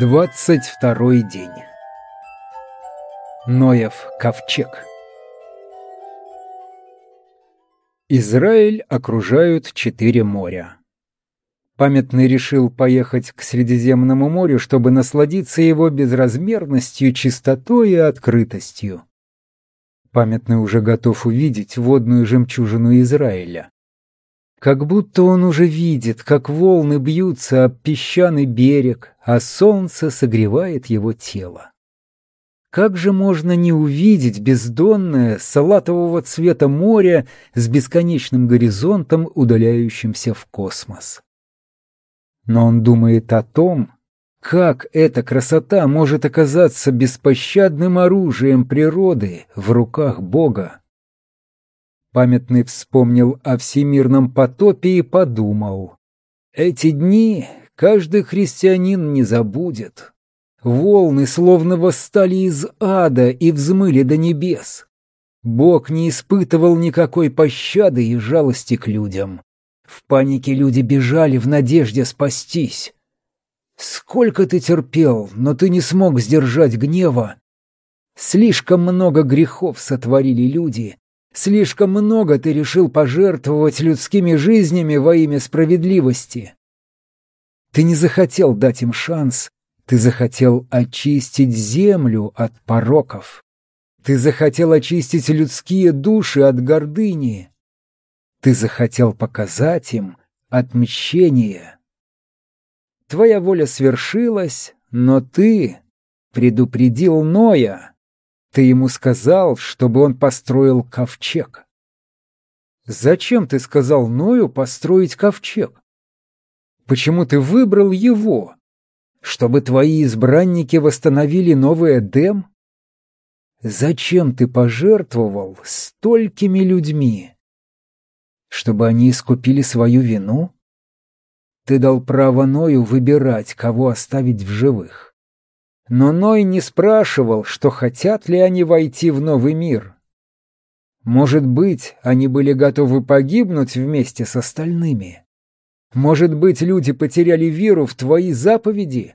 Двадцать второй день. Ноев ковчег. Израиль окружают четыре моря. Памятный решил поехать к Средиземному морю, чтобы насладиться его безразмерностью, чистотой и открытостью. Памятный уже готов увидеть водную жемчужину Израиля. Как будто он уже видит, как волны бьются об песчаный берег, а солнце согревает его тело. Как же можно не увидеть бездонное, салатового цвета море с бесконечным горизонтом, удаляющимся в космос? Но он думает о том, как эта красота может оказаться беспощадным оружием природы в руках Бога. Памятный вспомнил о всемирном потопе и подумал. Эти дни каждый христианин не забудет. Волны словно восстали из ада и взмыли до небес. Бог не испытывал никакой пощады и жалости к людям. В панике люди бежали в надежде спастись. Сколько ты терпел, но ты не смог сдержать гнева. Слишком много грехов сотворили люди, Слишком много ты решил пожертвовать людскими жизнями во имя справедливости. Ты не захотел дать им шанс, ты захотел очистить землю от пороков. Ты захотел очистить людские души от гордыни. Ты захотел показать им отмщение. Твоя воля свершилась, но ты предупредил Ноя. Ты ему сказал, чтобы он построил ковчег. Зачем ты сказал Ною построить ковчег? Почему ты выбрал его? Чтобы твои избранники восстановили новый Эдем? Зачем ты пожертвовал столькими людьми? Чтобы они искупили свою вину? Ты дал право Ною выбирать, кого оставить в живых. Но Ной не спрашивал, что хотят ли они войти в новый мир. Может быть, они были готовы погибнуть вместе с остальными. Может быть, люди потеряли веру в твои заповеди.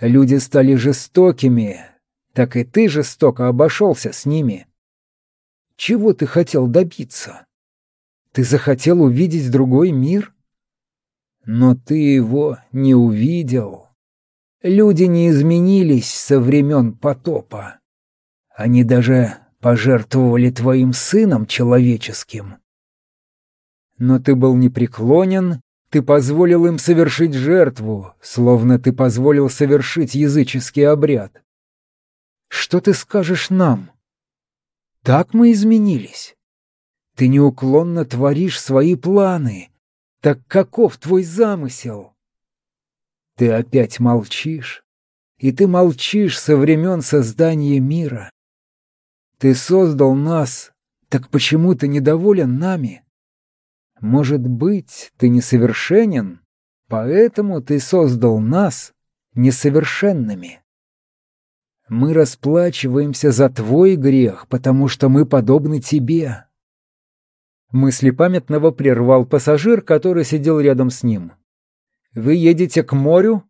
Люди стали жестокими, так и ты жестоко обошелся с ними. Чего ты хотел добиться? Ты захотел увидеть другой мир? Но ты его не увидел. Люди не изменились со времен потопа. Они даже пожертвовали твоим сыном человеческим. Но ты был непреклонен, ты позволил им совершить жертву, словно ты позволил совершить языческий обряд. Что ты скажешь нам? Так мы изменились. Ты неуклонно творишь свои планы. Так каков твой замысел? Ты опять молчишь, и ты молчишь со времен создания мира. Ты создал нас, так почему ты недоволен нами? Может быть, ты несовершенен, поэтому ты создал нас несовершенными. Мы расплачиваемся за твой грех, потому что мы подобны тебе. Мысли памятного прервал пассажир, который сидел рядом с ним. Вы едете к морю?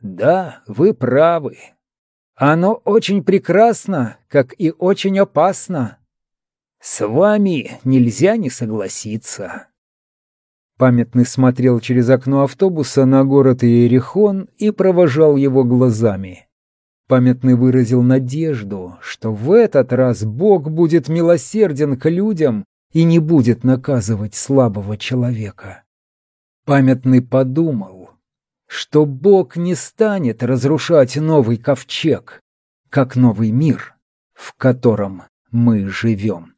Да, вы правы. Оно очень прекрасно, как и очень опасно. С вами нельзя не согласиться. Памятный смотрел через окно автобуса на город Иерихон и провожал его глазами. Памятный выразил надежду, что в этот раз Бог будет милосерден к людям и не будет наказывать слабого человека. Памятный подумал, что Бог не станет разрушать новый ковчег, как новый мир, в котором мы живем.